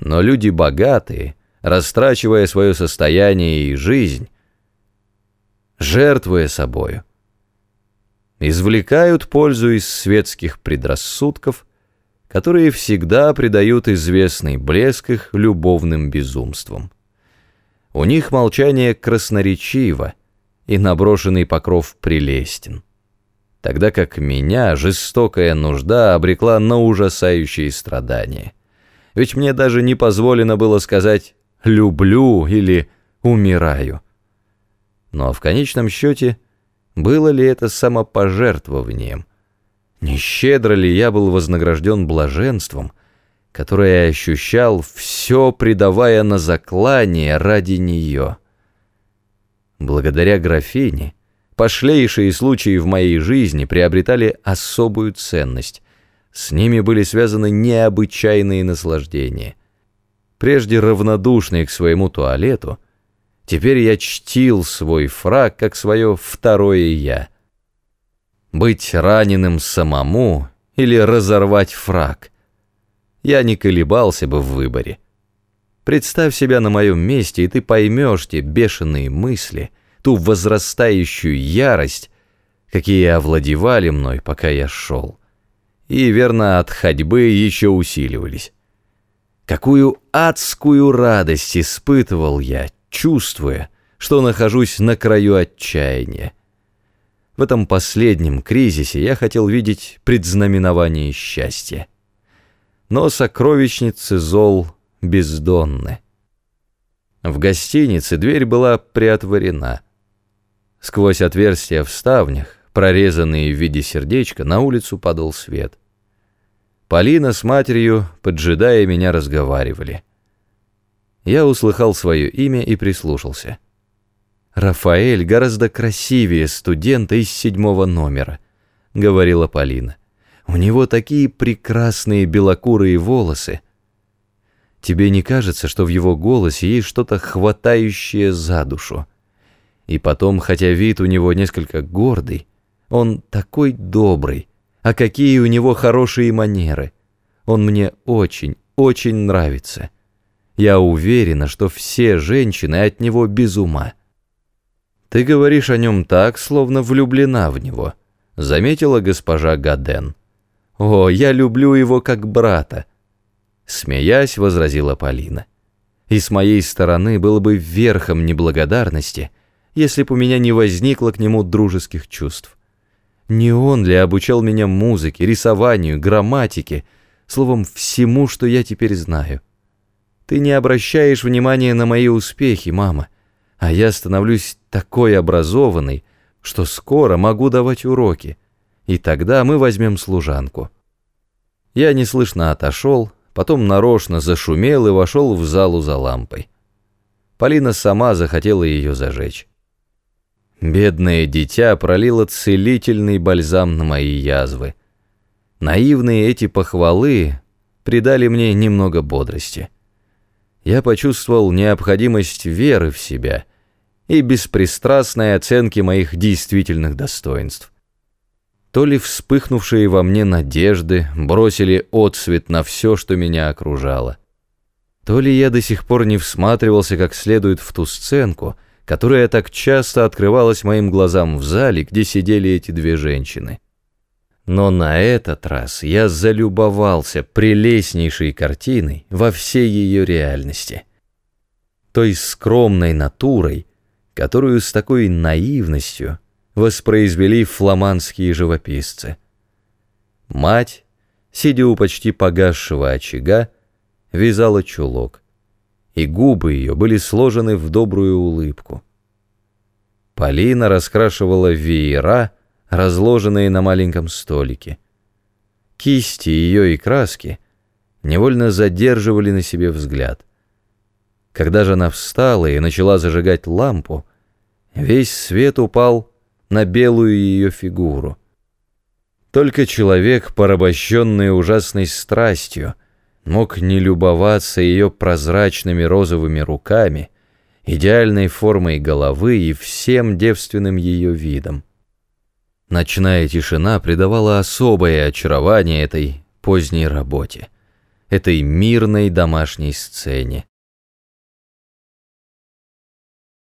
Но люди богатые, растрачивая свое состояние и жизнь, жертвуя собою, извлекают пользу из светских предрассудков, которые всегда придают известный блеск их любовным безумствам. У них молчание красноречиво, и наброшенный покров прелестен, тогда как меня жестокая нужда обрекла на ужасающие страдания. Ведь мне даже не позволено было сказать «люблю» или «умираю». Но в конечном счете, было ли это самопожертвованием? Не щедро ли я был вознагражден блаженством, которое я ощущал, все предавая на заклание ради нее? Благодаря графине, пошлейшие случаи в моей жизни приобретали особую ценность. С ними были связаны необычайные наслаждения. Прежде равнодушный к своему туалету — Теперь я чтил свой фраг как свое второе «я». Быть раненым самому или разорвать фраг. Я не колебался бы в выборе. Представь себя на моем месте, и ты поймешь те бешеные мысли, ту возрастающую ярость, какие овладевали мной, пока я шел. И, верно, от ходьбы еще усиливались. Какую адскую радость испытывал я, чувствуя, что нахожусь на краю отчаяния. В этом последнем кризисе я хотел видеть предзнаменование счастья. Но сокровищницы зол бездонны. В гостинице дверь была приотворена. Сквозь отверстия в ставнях, прорезанные в виде сердечка, на улицу падал свет. Полина с матерью, поджидая меня, разговаривали. Я услыхал свое имя и прислушался. «Рафаэль гораздо красивее студента из седьмого номера», — говорила Полина. «У него такие прекрасные белокурые волосы. Тебе не кажется, что в его голосе есть что-то хватающее за душу? И потом, хотя вид у него несколько гордый, он такой добрый, а какие у него хорошие манеры. Он мне очень, очень нравится». Я уверена, что все женщины от него без ума. Ты говоришь о нем так, словно влюблена в него, заметила госпожа Гаден. О, я люблю его как брата. Смеясь, возразила Полина. И с моей стороны было бы верхом неблагодарности, если бы у меня не возникло к нему дружеских чувств. Не он ли обучал меня музыке, рисованию, грамматике, словом, всему, что я теперь знаю? Ты не обращаешь внимания на мои успехи, мама, а я становлюсь такой образованной, что скоро могу давать уроки, и тогда мы возьмем служанку». Я неслышно отошел, потом нарочно зашумел и вошел в залу за лампой. Полина сама захотела ее зажечь. Бедное дитя пролило целительный бальзам на мои язвы. Наивные эти похвалы придали мне немного бодрости я почувствовал необходимость веры в себя и беспристрастной оценки моих действительных достоинств. То ли вспыхнувшие во мне надежды бросили отсвет на все, что меня окружало, то ли я до сих пор не всматривался как следует в ту сценку, которая так часто открывалась моим глазам в зале, где сидели эти две женщины. Но на этот раз я залюбовался прелестнейшей картиной во всей ее реальности. Той скромной натурой, которую с такой наивностью воспроизвели фламандские живописцы. Мать, сидя у почти погасшего очага, вязала чулок, и губы ее были сложены в добрую улыбку. Полина раскрашивала веера, разложенные на маленьком столике. Кисти ее и краски невольно задерживали на себе взгляд. Когда же она встала и начала зажигать лампу, весь свет упал на белую ее фигуру. Только человек, порабощенный ужасной страстью, мог не любоваться ее прозрачными розовыми руками, идеальной формой головы и всем девственным ее видом. Ночная тишина придавала особое очарование этой поздней работе. этой мирной домашней сцене.